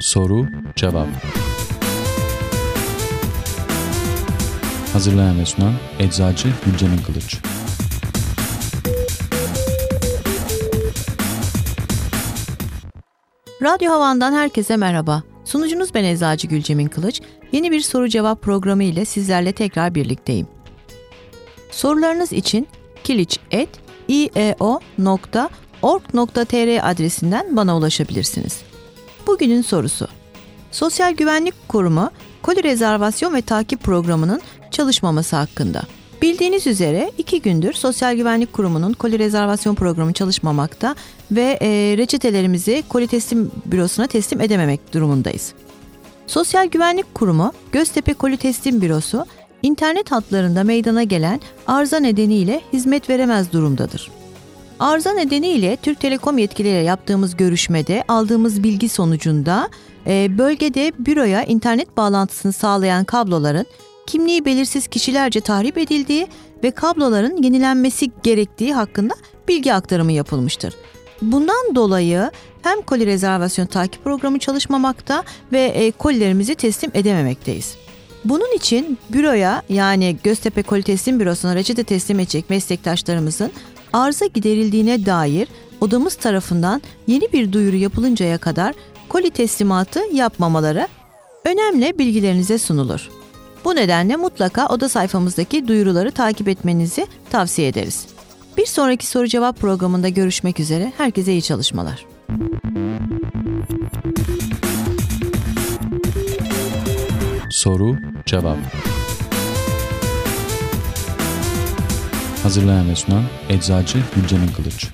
Soru Cevap Hazırlayan ve sunan Eczacı Gülcemin Kılıç Radyo Havan'dan herkese merhaba. Sunucunuz ben Eczacı Gülcemin Kılıç. Yeni bir soru cevap programı ile sizlerle tekrar birlikteyim. Sorularınız için kiliç.ieo.org.tr adresinden bana ulaşabilirsiniz. Bugünün sorusu. Sosyal Güvenlik Kurumu koli rezervasyon ve takip programının çalışmaması hakkında. Bildiğiniz üzere iki gündür Sosyal Güvenlik Kurumu'nun koli rezervasyon programı çalışmamakta ve e, reçetelerimizi koli teslim bürosuna teslim edememek durumundayız. Sosyal Güvenlik Kurumu Göztepe Koli Teslim Bürosu internet hatlarında meydana gelen arıza nedeniyle hizmet veremez durumdadır. Arıza nedeniyle Türk Telekom yetkilileriyle yaptığımız görüşmede aldığımız bilgi sonucunda e, bölgede büroya internet bağlantısını sağlayan kabloların kimliği belirsiz kişilerce tahrip edildiği ve kabloların yenilenmesi gerektiği hakkında bilgi aktarımı yapılmıştır. Bundan dolayı hem koli rezervasyon takip programı çalışmamakta ve e, kolilerimizi teslim edememekteyiz. Bunun için büroya yani Göztepe Koli Teslim Bürosu'na reçete teslim edecek meslektaşlarımızın arıza giderildiğine dair odamız tarafından yeni bir duyuru yapılıncaya kadar koli teslimatı yapmamaları önemli bilgilerinize sunulur. Bu nedenle mutlaka oda sayfamızdaki duyuruları takip etmenizi tavsiye ederiz. Bir sonraki soru cevap programında görüşmek üzere. Herkese iyi çalışmalar. Soru Cevap. Hazırlayan ve sunan Eczacı Gülcemin Kılıç